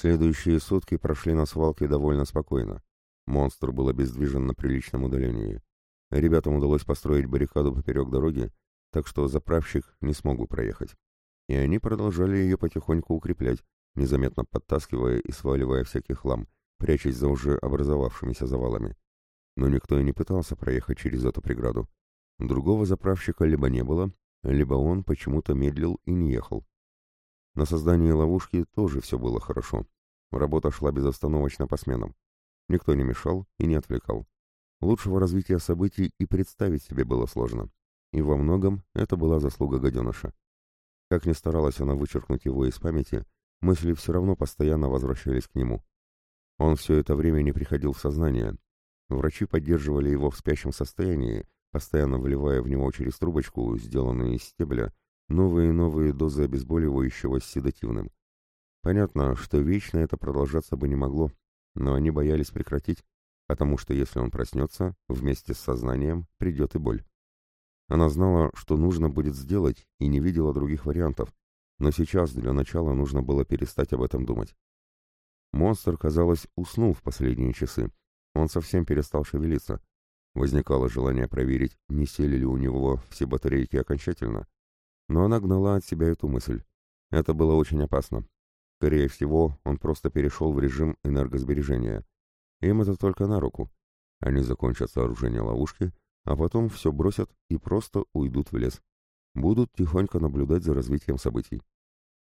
Следующие сутки прошли на свалке довольно спокойно. Монстр был обездвижен на приличном удалении. Ребятам удалось построить баррикаду поперек дороги, так что заправщик не смог бы проехать. И они продолжали ее потихоньку укреплять, незаметно подтаскивая и сваливая всякий хлам, прячась за уже образовавшимися завалами. Но никто и не пытался проехать через эту преграду. Другого заправщика либо не было, либо он почему-то медлил и не ехал. На создании ловушки тоже все было хорошо. Работа шла безостановочно по сменам. Никто не мешал и не отвлекал. Лучшего развития событий и представить себе было сложно. И во многом это была заслуга гаденыша. Как ни старалась она вычеркнуть его из памяти, мысли все равно постоянно возвращались к нему. Он все это время не приходил в сознание. Врачи поддерживали его в спящем состоянии, постоянно вливая в него через трубочку, сделанную из стебля, новые и новые дозы обезболивающего с седативным. Понятно, что вечно это продолжаться бы не могло, но они боялись прекратить, потому что если он проснется, вместе с сознанием придет и боль. Она знала, что нужно будет сделать, и не видела других вариантов, но сейчас для начала нужно было перестать об этом думать. Монстр, казалось, уснул в последние часы. Он совсем перестал шевелиться. Возникало желание проверить, не сели ли у него все батарейки окончательно. Но она гнала от себя эту мысль. Это было очень опасно. Скорее всего, он просто перешел в режим энергосбережения. Им это только на руку. Они закончат сооружение ловушки, а потом все бросят и просто уйдут в лес. Будут тихонько наблюдать за развитием событий.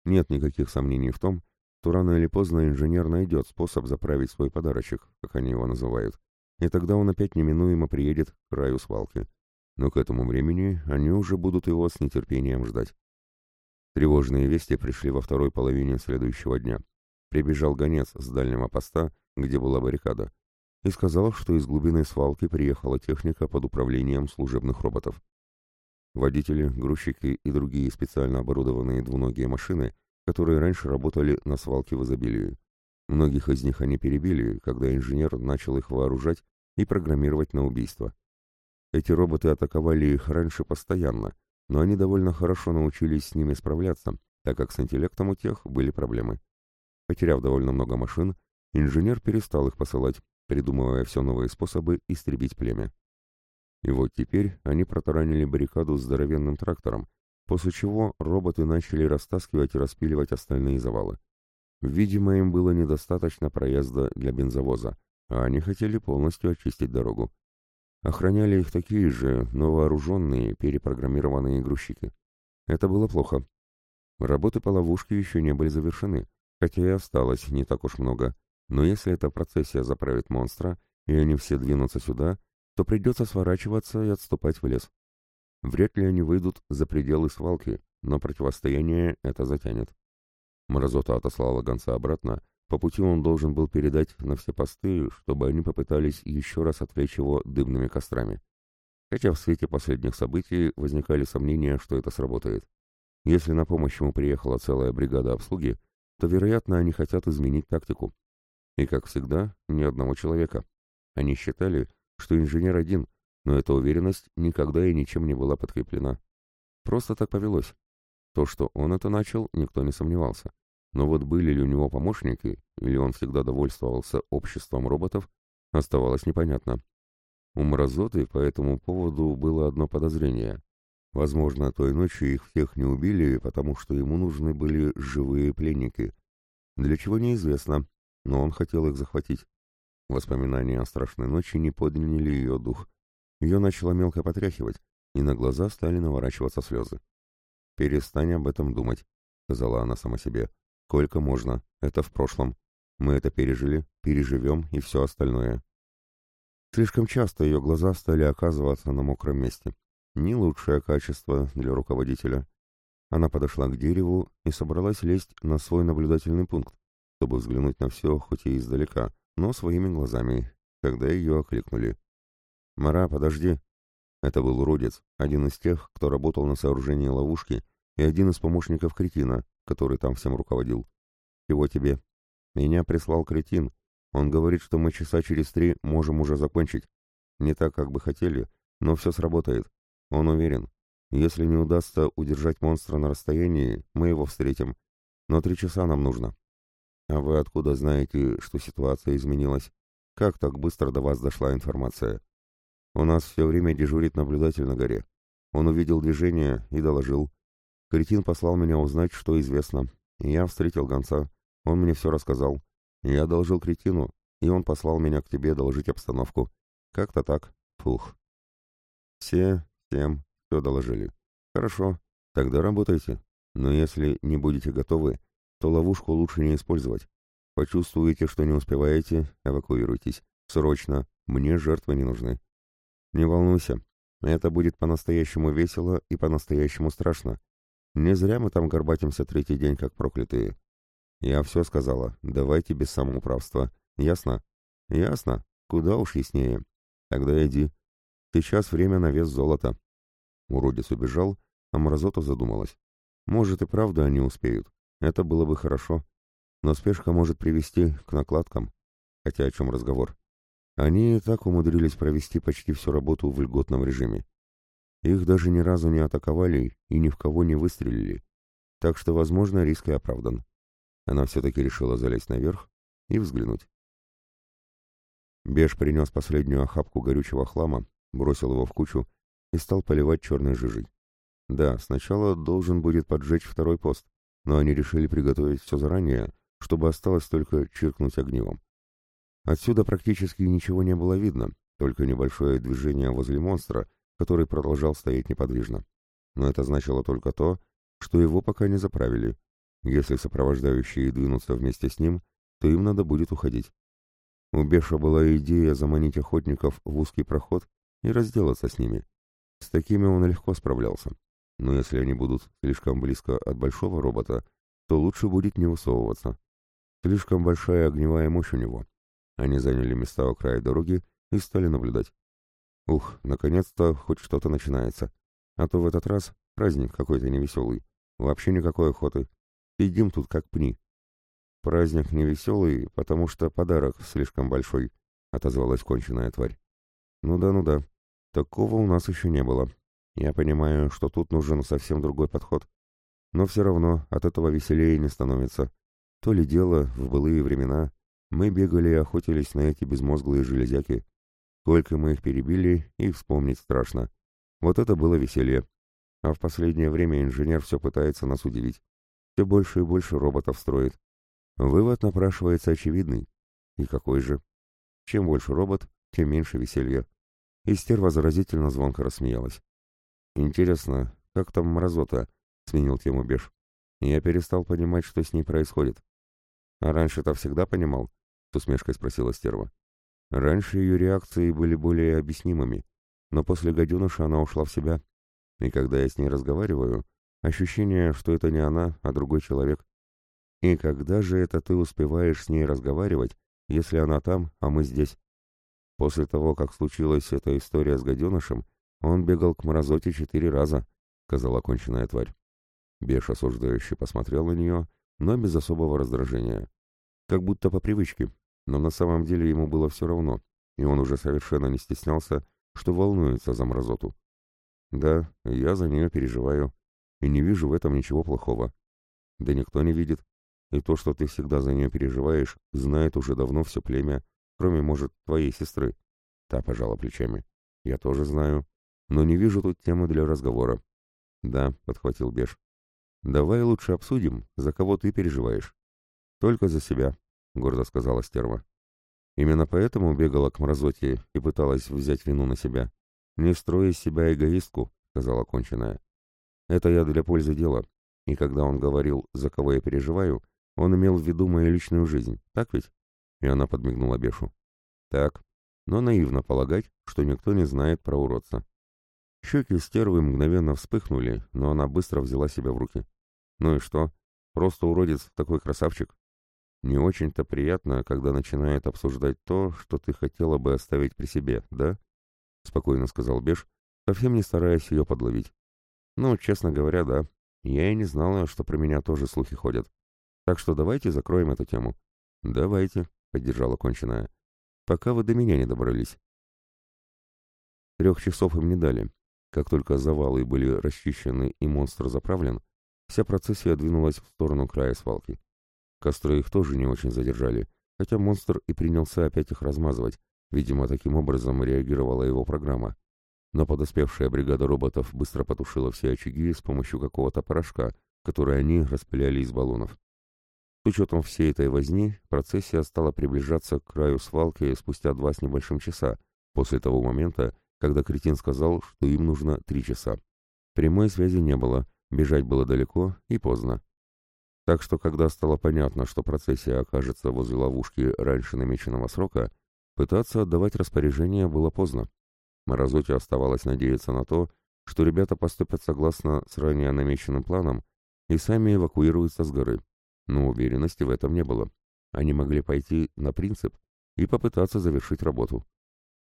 Нет никаких сомнений в том, что рано или поздно инженер найдет способ заправить свой подарочек, как они его называют, и тогда он опять неминуемо приедет к краю свалки но к этому времени они уже будут его с нетерпением ждать. Тревожные вести пришли во второй половине следующего дня. Прибежал гонец с дальнего поста, где была баррикада, и сказал, что из глубины свалки приехала техника под управлением служебных роботов. Водители, грузчики и другие специально оборудованные двуногие машины, которые раньше работали на свалке в изобилии. Многих из них они перебили, когда инженер начал их вооружать и программировать на убийство. Эти роботы атаковали их раньше постоянно, но они довольно хорошо научились с ними справляться, так как с интеллектом у тех были проблемы. Потеряв довольно много машин, инженер перестал их посылать, придумывая все новые способы истребить племя. И вот теперь они протаранили баррикаду здоровенным трактором, после чего роботы начали растаскивать и распиливать остальные завалы. Видимо, им было недостаточно проезда для бензовоза, а они хотели полностью очистить дорогу. Охраняли их такие же, но вооруженные, перепрограммированные грузчики. Это было плохо. Работы по ловушке еще не были завершены, хотя и осталось не так уж много, но если эта процессия заправит монстра, и они все двинутся сюда, то придется сворачиваться и отступать в лес. Вряд ли они выйдут за пределы свалки, но противостояние это затянет. Мразота отослала гонца обратно, по пути он должен был передать на все посты, чтобы они попытались еще раз отвлечь его дымными кострами. Хотя в свете последних событий возникали сомнения, что это сработает. Если на помощь ему приехала целая бригада обслуги, то, вероятно, они хотят изменить тактику. И, как всегда, ни одного человека. Они считали, что инженер один, но эта уверенность никогда и ничем не была подкреплена. Просто так повелось. То, что он это начал, никто не сомневался. Но вот были ли у него помощники, или он всегда довольствовался обществом роботов, оставалось непонятно. У Мразоты по этому поводу было одно подозрение. Возможно, той ночью их всех не убили, потому что ему нужны были живые пленники. Для чего неизвестно, но он хотел их захватить. Воспоминания о страшной ночи не подняли ее дух. Ее начало мелко потряхивать, и на глаза стали наворачиваться слезы. «Перестань об этом думать», — сказала она сама себе. Сколько можно? Это в прошлом. Мы это пережили, переживем и все остальное. Слишком часто ее глаза стали оказываться на мокром месте. Не лучшее качество для руководителя. Она подошла к дереву и собралась лезть на свой наблюдательный пункт, чтобы взглянуть на все, хоть и издалека, но своими глазами, когда ее окликнули. «Мара, подожди!» Это был уродец, один из тех, кто работал на сооружении ловушки, и один из помощников Кретина, который там всем руководил. Чего тебе? Меня прислал кретин. Он говорит, что мы часа через три можем уже закончить. Не так, как бы хотели, но все сработает. Он уверен. Если не удастся удержать монстра на расстоянии, мы его встретим. Но три часа нам нужно. А вы откуда знаете, что ситуация изменилась? Как так быстро до вас дошла информация? У нас все время дежурит наблюдатель на горе. Он увидел движение и доложил. Кретин послал меня узнать, что известно. Я встретил гонца. Он мне все рассказал. Я доложил кретину, и он послал меня к тебе доложить обстановку. Как-то так. Фух. Все, всем, все доложили. Хорошо, тогда работайте. Но если не будете готовы, то ловушку лучше не использовать. Почувствуете, что не успеваете, эвакуируйтесь. Срочно. Мне жертвы не нужны. Не волнуйся. Это будет по-настоящему весело и по-настоящему страшно. Не зря мы там горбатимся третий день, как проклятые. Я все сказала. Давайте без самоуправства. Ясно? Ясно. Куда уж яснее. Тогда иди. Сейчас время на вес золота. Уродец убежал, а Мразота задумалась. Может и правда они успеют. Это было бы хорошо. Но спешка может привести к накладкам. Хотя о чем разговор? Они и так умудрились провести почти всю работу в льготном режиме. Их даже ни разу не атаковали и ни в кого не выстрелили. Так что, возможно, риск и оправдан. Она все-таки решила залезть наверх и взглянуть. Беж принес последнюю охапку горючего хлама, бросил его в кучу и стал поливать черной жижей. Да, сначала должен будет поджечь второй пост, но они решили приготовить все заранее, чтобы осталось только чиркнуть огнивом. Отсюда практически ничего не было видно, только небольшое движение возле монстра, который продолжал стоять неподвижно. Но это значило только то, что его пока не заправили. Если сопровождающие двинутся вместе с ним, то им надо будет уходить. У Беша была идея заманить охотников в узкий проход и разделаться с ними. С такими он легко справлялся. Но если они будут слишком близко от большого робота, то лучше будет не высовываться. Слишком большая огневая мощь у него. Они заняли места у края дороги и стали наблюдать. Ух, наконец-то хоть что-то начинается. А то в этот раз праздник какой-то невеселый. Вообще никакой охоты. Сидим тут как пни. Праздник невеселый, потому что подарок слишком большой, отозвалась конченая тварь. Ну да, ну да. Такого у нас еще не было. Я понимаю, что тут нужен совсем другой подход. Но все равно от этого веселее не становится. То ли дело в былые времена, мы бегали и охотились на эти безмозглые железяки. Сколько мы их перебили, и вспомнить страшно. Вот это было веселье. А в последнее время инженер все пытается нас удивить. Все больше и больше роботов строит. Вывод напрашивается очевидный. И какой же? Чем больше робот, тем меньше веселья. И стерва заразительно звонко рассмеялась. «Интересно, как там мразота?» — сменил тему Беш. Я перестал понимать, что с ней происходит. А раньше-то всегда понимал. — с усмешкой спросила стерва. Раньше ее реакции были более объяснимыми, но после гаденыша она ушла в себя. И когда я с ней разговариваю, ощущение, что это не она, а другой человек. И когда же это ты успеваешь с ней разговаривать, если она там, а мы здесь? После того, как случилась эта история с гаденышем, он бегал к мразоте четыре раза, — сказала конченная тварь. Беш осуждающе посмотрел на нее, но без особого раздражения. Как будто по привычке, но на самом деле ему было все равно, и он уже совершенно не стеснялся, что волнуется за мразоту. Да, я за нее переживаю, и не вижу в этом ничего плохого. Да никто не видит, и то, что ты всегда за нее переживаешь, знает уже давно все племя, кроме, может, твоей сестры. Та пожала плечами. Я тоже знаю, но не вижу тут темы для разговора. Да, подхватил Беш. Давай лучше обсудим, за кого ты переживаешь. Только за себя, — гордо сказала стерва. Именно поэтому бегала к мразоте и пыталась взять вину на себя. «Не строй из себя эгоистку», — сказала конченая. «Это я для пользы дела. И когда он говорил, за кого я переживаю, он имел в виду мою личную жизнь, так ведь?» И она подмигнула Бешу. «Так. Но наивно полагать, что никто не знает про уродца». Щеки стервы мгновенно вспыхнули, но она быстро взяла себя в руки. «Ну и что? Просто уродец такой красавчик. Не очень-то приятно, когда начинает обсуждать то, что ты хотела бы оставить при себе, да? Спокойно сказал Беш, совсем не стараясь ее подловить. Ну, честно говоря, да. Я и не знала, что про меня тоже слухи ходят. Так что давайте закроем эту тему. Давайте, поддержала конченая. Пока вы до меня не добрались. Трех часов им не дали. Как только завалы были расчищены и монстр заправлен, вся процессия двинулась в сторону края свалки. Костры их тоже не очень задержали, хотя монстр и принялся опять их размазывать, видимо, таким образом реагировала его программа. Но подоспевшая бригада роботов быстро потушила все очаги с помощью какого-то порошка, который они распыляли из баллонов. С учетом всей этой возни, процессия стала приближаться к краю свалки спустя два с небольшим часа, после того момента, когда Кретин сказал, что им нужно три часа. Прямой связи не было, бежать было далеко и поздно. Так что, когда стало понятно, что процессия окажется возле ловушки раньше намеченного срока, пытаться отдавать распоряжение было поздно. Морозоте оставалось надеяться на то, что ребята поступят согласно с ранее намеченным планом и сами эвакуируются с горы. Но уверенности в этом не было. Они могли пойти на принцип и попытаться завершить работу.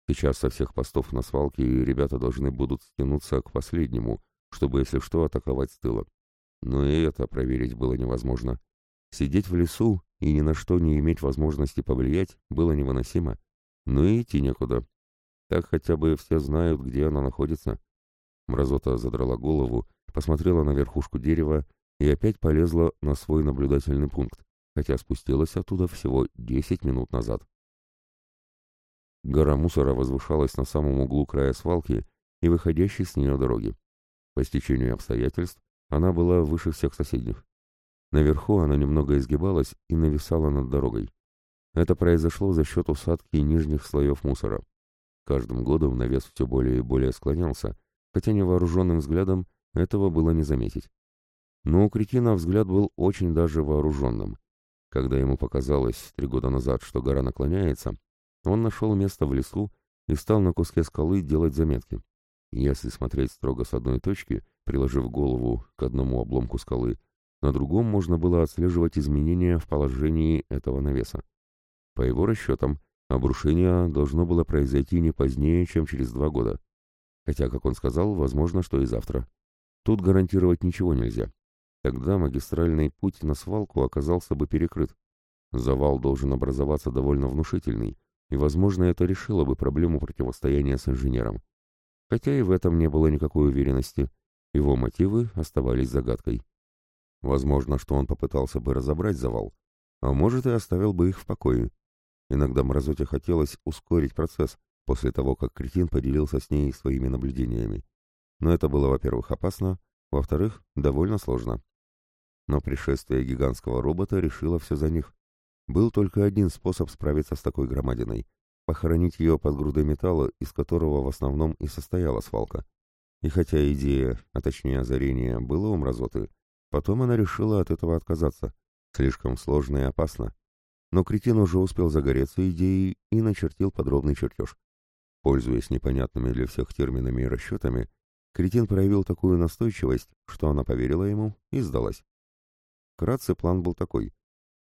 Сейчас со всех постов на свалке ребята должны будут стянуться к последнему, чтобы, если что, атаковать с тыла. Но и это проверить было невозможно. Сидеть в лесу и ни на что не иметь возможности повлиять было невыносимо. Но и идти некуда. Так хотя бы все знают, где она находится. Мразота задрала голову, посмотрела на верхушку дерева и опять полезла на свой наблюдательный пункт, хотя спустилась оттуда всего 10 минут назад. Гора мусора возвышалась на самом углу края свалки и выходящей с нее дороги. По стечению обстоятельств она была выше всех соседних. Наверху она немного изгибалась и нависала над дорогой. Это произошло за счет усадки нижних слоев мусора. Каждым годом навес все более и более склонялся, хотя невооруженным взглядом этого было не заметить. Но у Кретина взгляд был очень даже вооруженным. Когда ему показалось три года назад, что гора наклоняется, он нашел место в лесу и стал на куске скалы делать заметки. Если смотреть строго с одной точки, приложив голову к одному обломку скалы, на другом можно было отслеживать изменения в положении этого навеса. По его расчетам, обрушение должно было произойти не позднее, чем через два года. Хотя, как он сказал, возможно, что и завтра. Тут гарантировать ничего нельзя. Тогда магистральный путь на свалку оказался бы перекрыт. Завал должен образоваться довольно внушительный, и, возможно, это решило бы проблему противостояния с инженером хотя и в этом не было никакой уверенности. Его мотивы оставались загадкой. Возможно, что он попытался бы разобрать завал, а может и оставил бы их в покое. Иногда Мразоте хотелось ускорить процесс после того, как Кретин поделился с ней своими наблюдениями. Но это было, во-первых, опасно, во-вторых, довольно сложно. Но пришествие гигантского робота решило все за них. Был только один способ справиться с такой громадиной похоронить ее под грудой металла, из которого в основном и состояла свалка. И хотя идея, а точнее озарение, было у мразоты, потом она решила от этого отказаться. Слишком сложно и опасно. Но кретин уже успел загореться идеей и начертил подробный чертеж. Пользуясь непонятными для всех терминами и расчетами, кретин проявил такую настойчивость, что она поверила ему и сдалась. Вкратце план был такой.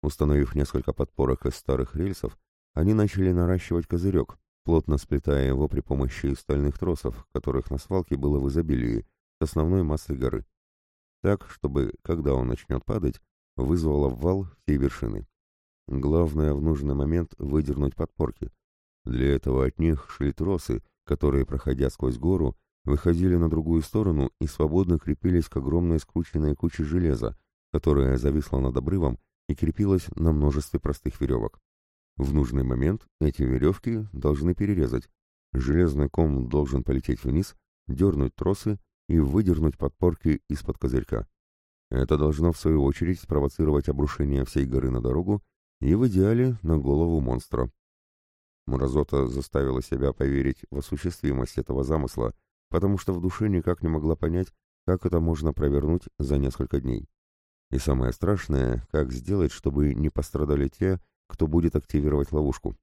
Установив несколько подпорок из старых рельсов, они начали наращивать козырек, плотно сплетая его при помощи стальных тросов, которых на свалке было в изобилии, с основной массой горы. Так, чтобы, когда он начнет падать, вызвало ввал всей вершины. Главное в нужный момент выдернуть подпорки. Для этого от них шли тросы, которые, проходя сквозь гору, выходили на другую сторону и свободно крепились к огромной скрученной куче железа, которая зависла над обрывом и крепилась на множестве простых веревок. В нужный момент эти веревки должны перерезать. Железный ком должен полететь вниз, дернуть тросы и выдернуть подпорки из-под козырька. Это должно, в свою очередь, спровоцировать обрушение всей горы на дорогу и, в идеале, на голову монстра. Муразота заставила себя поверить в осуществимость этого замысла, потому что в душе никак не могла понять, как это можно провернуть за несколько дней. И самое страшное, как сделать, чтобы не пострадали те, кто будет активировать ловушку.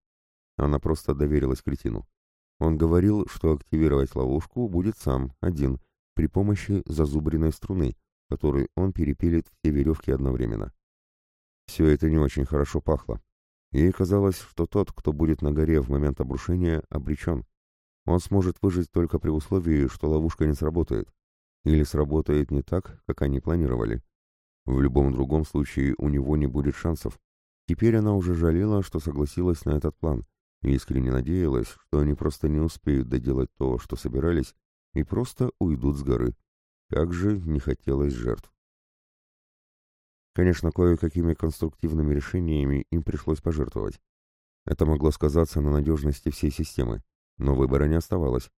Она просто доверилась кретину. Он говорил, что активировать ловушку будет сам, один, при помощи зазубренной струны, которой он перепилит все веревки одновременно. Все это не очень хорошо пахло. Ей казалось, что тот, кто будет на горе в момент обрушения, обречен. Он сможет выжить только при условии, что ловушка не сработает. Или сработает не так, как они планировали. В любом другом случае у него не будет шансов. Теперь она уже жалела, что согласилась на этот план, и искренне надеялась, что они просто не успеют доделать то, что собирались, и просто уйдут с горы. Как же не хотелось жертв. Конечно, кое-какими конструктивными решениями им пришлось пожертвовать. Это могло сказаться на надежности всей системы, но выбора не оставалось.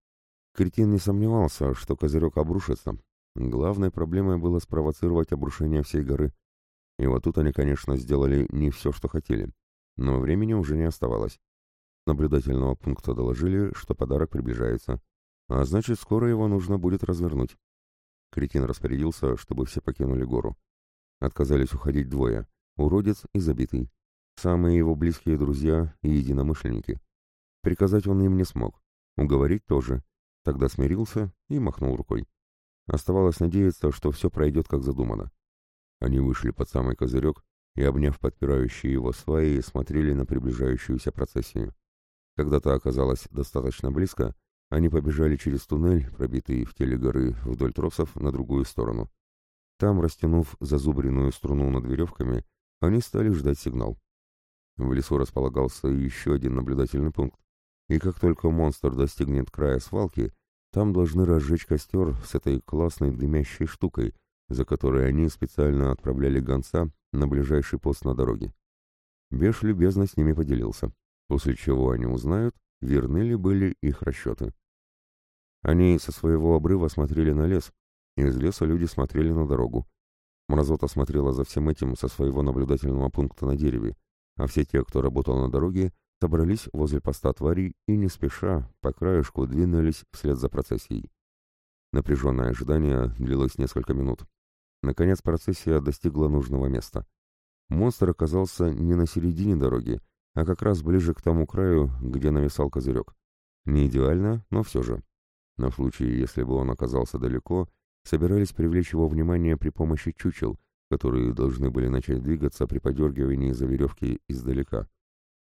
Кретин не сомневался, что козырек обрушится. Главной проблемой было спровоцировать обрушение всей горы. И вот тут они, конечно, сделали не все, что хотели. Но времени уже не оставалось. Наблюдательного пункта доложили, что подарок приближается. А значит, скоро его нужно будет развернуть. Кретин распорядился, чтобы все покинули гору. Отказались уходить двое — уродец и забитый. Самые его близкие друзья и единомышленники. Приказать он им не смог. Уговорить тоже. Тогда смирился и махнул рукой. Оставалось надеяться, что все пройдет как задумано. Они вышли под самый козырек и, обняв подпирающие его сваи, смотрели на приближающуюся процессию. Когда та оказалась достаточно близко, они побежали через туннель, пробитый в теле горы вдоль тросов, на другую сторону. Там, растянув зазубренную струну над веревками, они стали ждать сигнал. В лесу располагался еще один наблюдательный пункт, и как только монстр достигнет края свалки, там должны разжечь костер с этой классной дымящей штукой, за которой они специально отправляли гонца на ближайший пост на дороге. Беш любезно с ними поделился, после чего они узнают, верны ли были их расчеты. Они со своего обрыва смотрели на лес, из леса люди смотрели на дорогу. Мразота смотрела за всем этим со своего наблюдательного пункта на дереве, а все те, кто работал на дороге, собрались возле поста тварей и не спеша, по краешку, двинулись вслед за процессией. Напряженное ожидание длилось несколько минут. Наконец процессия достигла нужного места. Монстр оказался не на середине дороги, а как раз ближе к тому краю, где нависал козырек. Не идеально, но все же. На случай, если бы он оказался далеко, собирались привлечь его внимание при помощи чучел, которые должны были начать двигаться при подергивании за веревки издалека.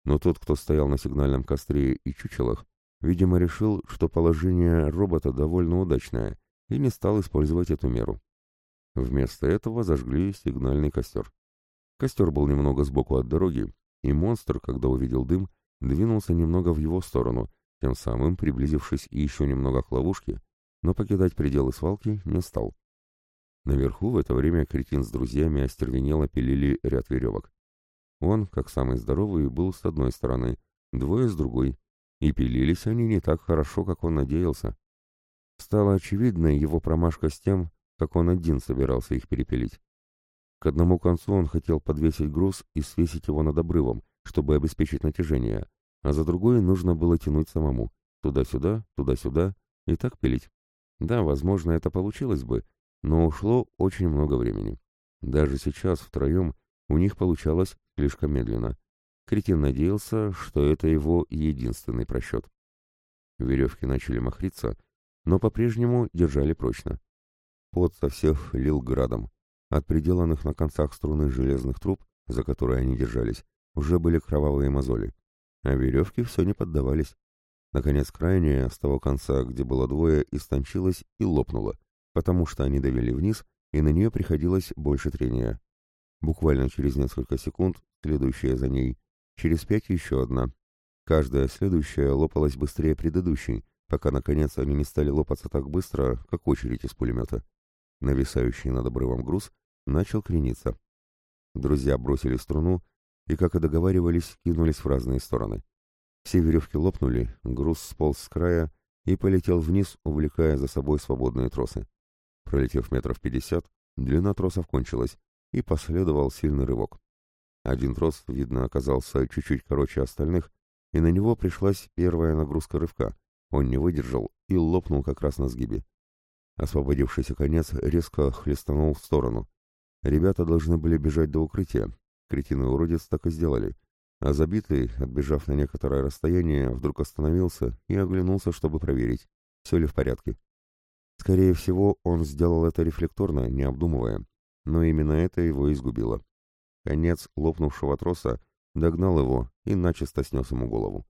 Но тот, кто стоял на сигнальном костре и чучелах, видимо, решил, что положение робота довольно удачное, и не стал использовать эту меру. Вместо этого зажгли сигнальный костер. Костер был немного сбоку от дороги, и монстр, когда увидел дым, двинулся немного в его сторону, тем самым приблизившись еще немного к ловушке, но покидать пределы свалки не стал. Наверху в это время кретин с друзьями остервенело пилили ряд веревок. Он, как самый здоровый, был с одной стороны, двое с другой, и пилились они не так хорошо, как он надеялся. Стало очевидно его промашка с тем, как он один собирался их перепилить. К одному концу он хотел подвесить груз и свесить его над обрывом, чтобы обеспечить натяжение, а за другой нужно было тянуть самому, туда-сюда, туда-сюда, и так пилить. Да, возможно, это получилось бы, но ушло очень много времени. Даже сейчас, втроем, у них получалось слишком медленно. Кретин надеялся, что это его единственный просчет. Веревки начали махриться, но по-прежнему держали прочно. Пот со всех лил градом. От приделанных на концах струны железных труб, за которые они держались, уже были кровавые мозоли. А веревки все не поддавались. Наконец, крайняя, с того конца, где было двое, истончилась и лопнула, потому что они давили вниз, и на нее приходилось больше трения. Буквально через несколько секунд, следующая за ней, через пять еще одна. Каждая следующая лопалась быстрее предыдущей, пока, наконец, они не стали лопаться так быстро, как очередь из пулемета. Нависающий над обрывом груз начал крениться. Друзья бросили струну и, как и договаривались, кинулись в разные стороны. Все веревки лопнули, груз сполз с края и полетел вниз, увлекая за собой свободные тросы. Пролетев метров пятьдесят, длина тросов кончилась, и последовал сильный рывок. Один трос, видно, оказался чуть-чуть короче остальных, и на него пришлась первая нагрузка рывка. Он не выдержал и лопнул как раз на сгибе. Освободившийся конец резко хлестанул в сторону. Ребята должны были бежать до укрытия. Кретин и уродец так и сделали. А забитый, отбежав на некоторое расстояние, вдруг остановился и оглянулся, чтобы проверить, все ли в порядке. Скорее всего, он сделал это рефлекторно, не обдумывая, но именно это его изгубило. Конец лопнувшего троса догнал его и начисто снес ему голову.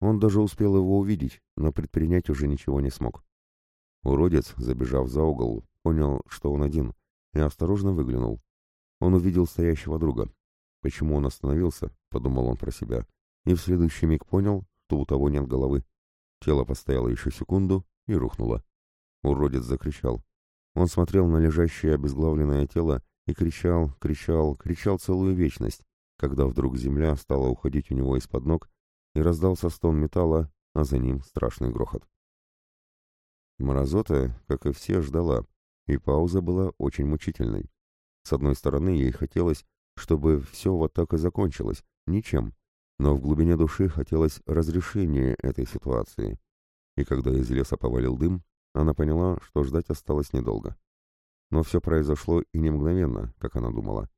Он даже успел его увидеть, но предпринять уже ничего не смог. Уродец, забежав за угол, понял, что он один, и осторожно выглянул. Он увидел стоящего друга. Почему он остановился, подумал он про себя, и в следующий миг понял, что у того нет головы. Тело постояло еще секунду и рухнуло. Уродец закричал. Он смотрел на лежащее обезглавленное тело и кричал, кричал, кричал целую вечность, когда вдруг земля стала уходить у него из-под ног, и раздался стон металла, а за ним страшный грохот. Морозота, как и все, ждала, и пауза была очень мучительной. С одной стороны, ей хотелось, чтобы все вот так и закончилось, ничем, но в глубине души хотелось разрешения этой ситуации. И когда из леса повалил дым, она поняла, что ждать осталось недолго. Но все произошло и не мгновенно, как она думала.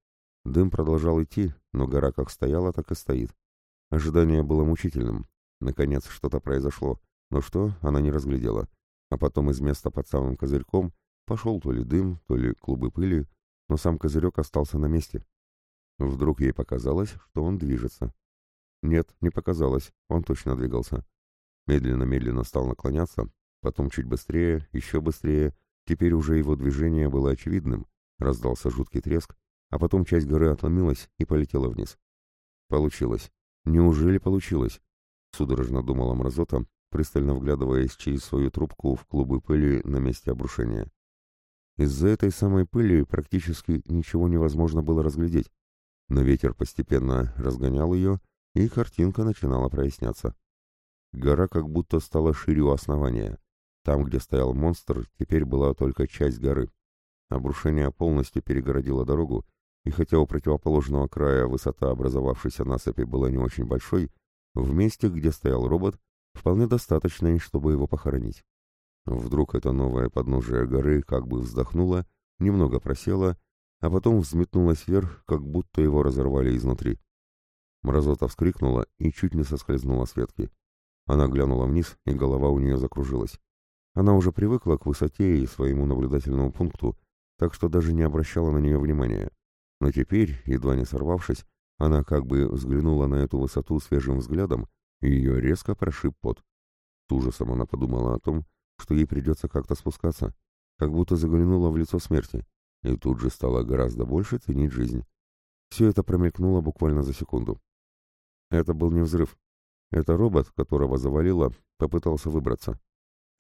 Дым продолжал идти, но гора как стояла, так и стоит. Ожидание было мучительным. Наконец что-то произошло, но что, она не разглядела. А потом из места под самым козырьком пошел то ли дым, то ли клубы пыли, но сам козырек остался на месте. Вдруг ей показалось, что он движется. Нет, не показалось, он точно двигался. Медленно-медленно стал наклоняться, потом чуть быстрее, еще быстрее. Теперь уже его движение было очевидным. Раздался жуткий треск, а потом часть горы отломилась и полетела вниз. Получилось. Неужели получилось? Судорожно думала Мразота, пристально вглядываясь через свою трубку в клубы пыли на месте обрушения. Из-за этой самой пыли практически ничего невозможно было разглядеть, но ветер постепенно разгонял ее, и картинка начинала проясняться. Гора как будто стала шире у основания. Там, где стоял монстр, теперь была только часть горы. Обрушение полностью перегородило дорогу, и хотя у противоположного края высота образовавшейся насыпи была не очень большой, в месте, где стоял робот, вполне достаточной, чтобы его похоронить. Вдруг это новое подножие горы как бы вздохнуло, немного просело, а потом взметнулось вверх, как будто его разорвали изнутри. Мразота вскрикнула и чуть не соскользнула с ветки. Она глянула вниз, и голова у нее закружилась. Она уже привыкла к высоте и своему наблюдательному пункту, так что даже не обращала на нее внимания. Но теперь, едва не сорвавшись, она как бы взглянула на эту высоту свежим взглядом, и ее резко прошиб пот. С ужасом она подумала о том, что ей придется как-то спускаться, как будто заглянула в лицо смерти, и тут же стала гораздо больше ценить жизнь. Все это промелькнуло буквально за секунду. Это был не взрыв. Это робот, которого завалило, попытался выбраться.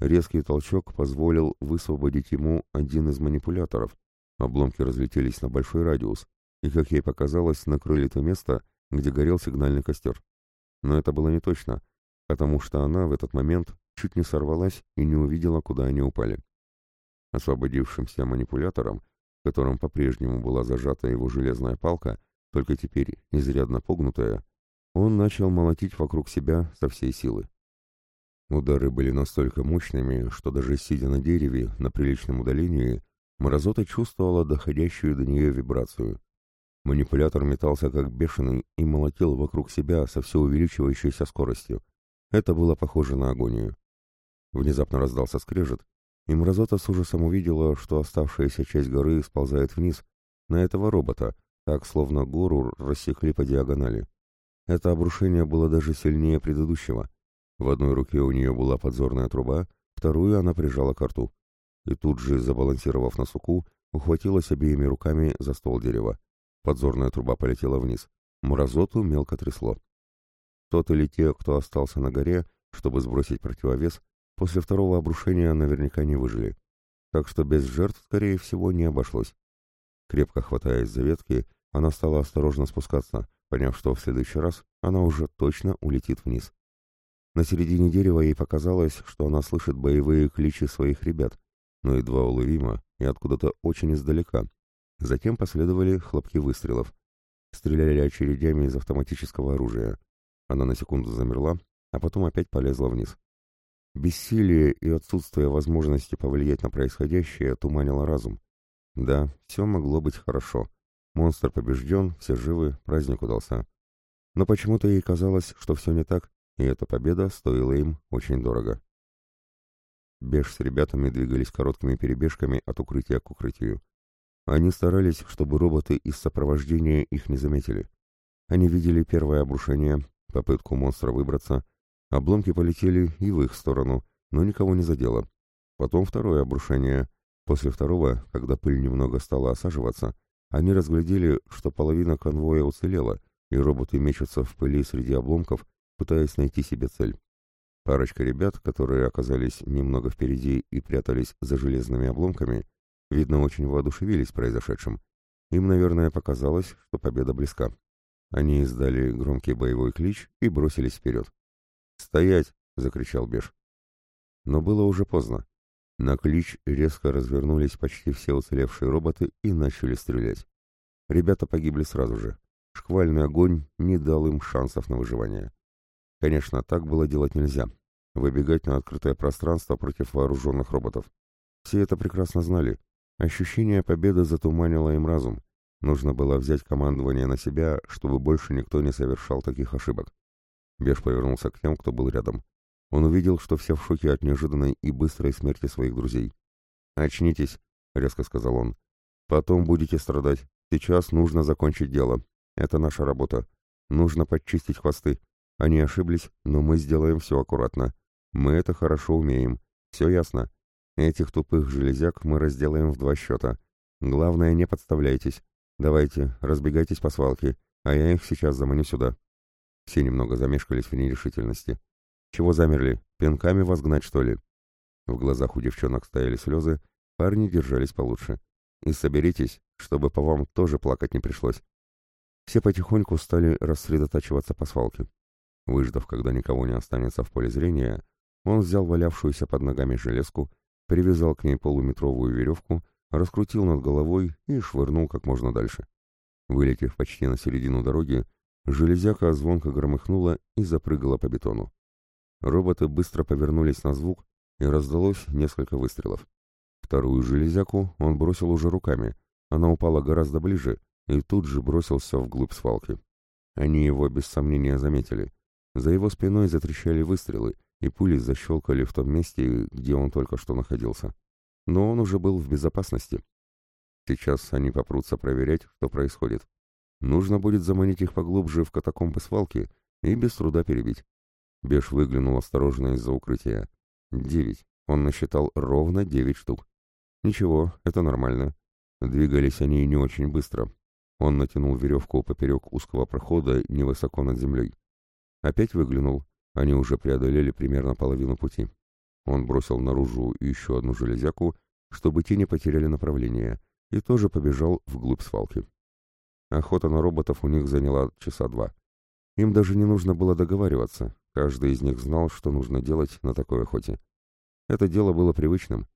Резкий толчок позволил высвободить ему один из манипуляторов. Обломки разлетелись на большой радиус, и, как ей показалось, накрыли то место, где горел сигнальный костер. Но это было не точно, потому что она в этот момент чуть не сорвалась и не увидела, куда они упали. Освободившимся манипулятором, которым по-прежнему была зажата его железная палка, только теперь изрядно погнутая, он начал молотить вокруг себя со всей силы. Удары были настолько мощными, что даже сидя на дереве на приличном удалении, Мразота чувствовала доходящую до нее вибрацию. Манипулятор метался как бешеный и молотил вокруг себя со все увеличивающейся скоростью. Это было похоже на агонию. Внезапно раздался скрежет, и Мразота с ужасом увидела, что оставшаяся часть горы сползает вниз, на этого робота, так словно гору рассекли по диагонали. Это обрушение было даже сильнее предыдущего. В одной руке у нее была подзорная труба, вторую она прижала к рту. И тут же, забалансировав на суку, ухватилась обеими руками за ствол дерева. Подзорная труба полетела вниз. Мразоту мелко трясло. Тот или те, кто остался на горе, чтобы сбросить противовес, после второго обрушения наверняка не выжили. Так что без жертв, скорее всего, не обошлось. Крепко хватаясь за ветки, она стала осторожно спускаться, поняв, что в следующий раз она уже точно улетит вниз. На середине дерева ей показалось, что она слышит боевые кличи своих ребят, но едва уловимо и откуда-то очень издалека, Затем последовали хлопки выстрелов. Стреляли очередями из автоматического оружия. Она на секунду замерла, а потом опять полезла вниз. Бессилие и отсутствие возможности повлиять на происходящее туманило разум. Да, все могло быть хорошо. Монстр побежден, все живы, праздник удался. Но почему-то ей казалось, что все не так, и эта победа стоила им очень дорого. Беж с ребятами двигались короткими перебежками от укрытия к укрытию. Они старались, чтобы роботы из сопровождения их не заметили. Они видели первое обрушение, попытку монстра выбраться, обломки полетели и в их сторону, но никого не задело. Потом второе обрушение. После второго, когда пыль немного стала осаживаться, они разглядели, что половина конвоя уцелела, и роботы мечутся в пыли среди обломков, пытаясь найти себе цель. Парочка ребят, которые оказались немного впереди и прятались за железными обломками, Видно, очень воодушевились произошедшим. Им, наверное, показалось, что победа близка. Они издали громкий боевой клич и бросились вперед. «Стоять!» — закричал Беш. Но было уже поздно. На клич резко развернулись почти все уцелевшие роботы и начали стрелять. Ребята погибли сразу же. Шквальный огонь не дал им шансов на выживание. Конечно, так было делать нельзя. Выбегать на открытое пространство против вооруженных роботов. Все это прекрасно знали. Ощущение победы затуманило им разум. Нужно было взять командование на себя, чтобы больше никто не совершал таких ошибок. Беш повернулся к тем, кто был рядом. Он увидел, что все в шоке от неожиданной и быстрой смерти своих друзей. «Очнитесь», — резко сказал он. «Потом будете страдать. Сейчас нужно закончить дело. Это наша работа. Нужно подчистить хвосты. Они ошиблись, но мы сделаем все аккуратно. Мы это хорошо умеем. Все ясно. Этих тупых железяк мы разделаем в два счета. Главное, не подставляйтесь. «Давайте, разбегайтесь по свалке, а я их сейчас заманю сюда». Все немного замешкались в нерешительности. «Чего замерли? Пинками вас гнать, что ли?» В глазах у девчонок стояли слезы, парни держались получше. «И соберитесь, чтобы по вам тоже плакать не пришлось». Все потихоньку стали рассредотачиваться по свалке. Выждав, когда никого не останется в поле зрения, он взял валявшуюся под ногами железку, привязал к ней полуметровую веревку раскрутил над головой и швырнул как можно дальше. Вылетев почти на середину дороги, железяка звонко громыхнула и запрыгала по бетону. Роботы быстро повернулись на звук, и раздалось несколько выстрелов. Вторую железяку он бросил уже руками, она упала гораздо ближе, и тут же бросился вглубь свалки. Они его без сомнения заметили. За его спиной затрещали выстрелы, и пули защелкали в том месте, где он только что находился но он уже был в безопасности. Сейчас они попрутся проверять, что происходит. Нужно будет заманить их поглубже в катакомбы свалки и без труда перебить. Беш выглянул осторожно из-за укрытия. Девять. Он насчитал ровно девять штук. Ничего, это нормально. Двигались они не очень быстро. Он натянул веревку поперек узкого прохода невысоко над землей. Опять выглянул. Они уже преодолели примерно половину пути. Он бросил наружу еще одну железяку, чтобы те не потеряли направление, и тоже побежал вглубь свалки. Охота на роботов у них заняла часа два. Им даже не нужно было договариваться, каждый из них знал, что нужно делать на такой охоте. Это дело было привычным.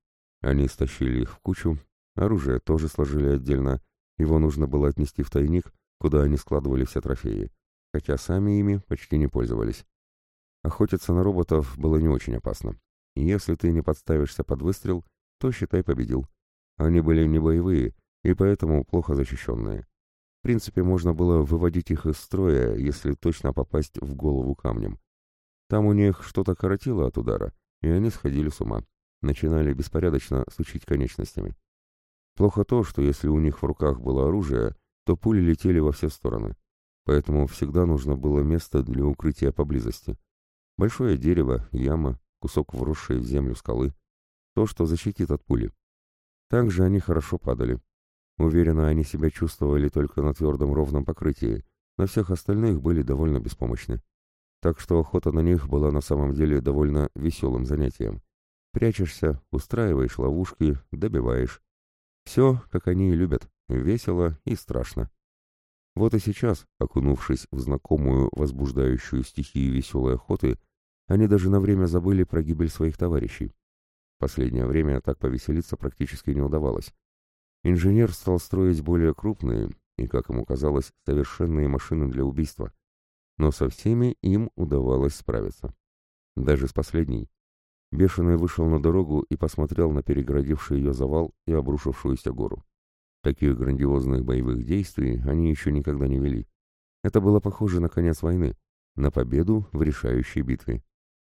Они стащили их в кучу, оружие тоже сложили отдельно, его нужно было отнести в тайник, куда они складывали все трофеи, хотя сами ими почти не пользовались. Охотиться на роботов было не очень опасно. Если ты не подставишься под выстрел, то, считай, победил. Они были не боевые и поэтому плохо защищенные. В принципе, можно было выводить их из строя, если точно попасть в голову камнем. Там у них что-то коротило от удара, и они сходили с ума. Начинали беспорядочно сучить конечностями. Плохо то, что если у них в руках было оружие, то пули летели во все стороны. Поэтому всегда нужно было место для укрытия поблизости. Большое дерево, яма, кусок вросшей в землю скалы, то, что защитит от пули. Также они хорошо падали. Уверенно, они себя чувствовали только на твердом ровном покрытии, на всех остальных были довольно беспомощны. Так что охота на них была на самом деле довольно веселым занятием. Прячешься, устраиваешь ловушки, добиваешь. Все, как они и любят, весело и страшно. Вот и сейчас, окунувшись в знакомую возбуждающую стихию веселой охоты, они даже на время забыли про гибель своих товарищей. Последнее время так повеселиться практически не удавалось. Инженер стал строить более крупные и, как ему казалось, совершенные машины для убийства. Но со всеми им удавалось справиться. Даже с последней. Бешеный вышел на дорогу и посмотрел на перегородивший ее завал и обрушившуюся гору. Таких грандиозных боевых действий они еще никогда не вели. Это было похоже на конец войны, на победу в решающей битве.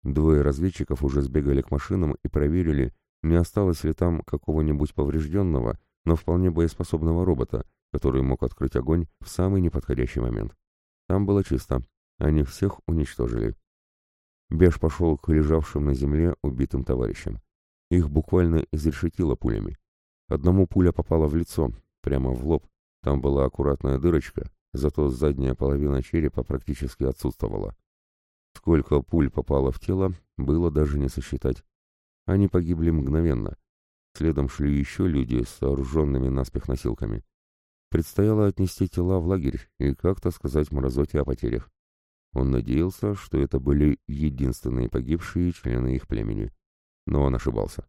Двое разведчиков уже сбегали к машинам и проверили, не осталось ли там какого-нибудь поврежденного, но вполне боеспособного робота, который мог открыть огонь в самый неподходящий момент. Там было чисто. Они всех уничтожили. Беш пошел к лежавшим на земле убитым товарищам. Их буквально изрешетило пулями. Одному пуля попала в лицо, прямо в лоб. Там была аккуратная дырочка, зато задняя половина черепа практически отсутствовала. Сколько пуль попало в тело, было даже не сосчитать. Они погибли мгновенно. Следом шли еще люди с вооруженными наспех носилками. Предстояло отнести тела в лагерь и как-то сказать Мразоте о потерях. Он надеялся, что это были единственные погибшие члены их племени. Но он ошибался.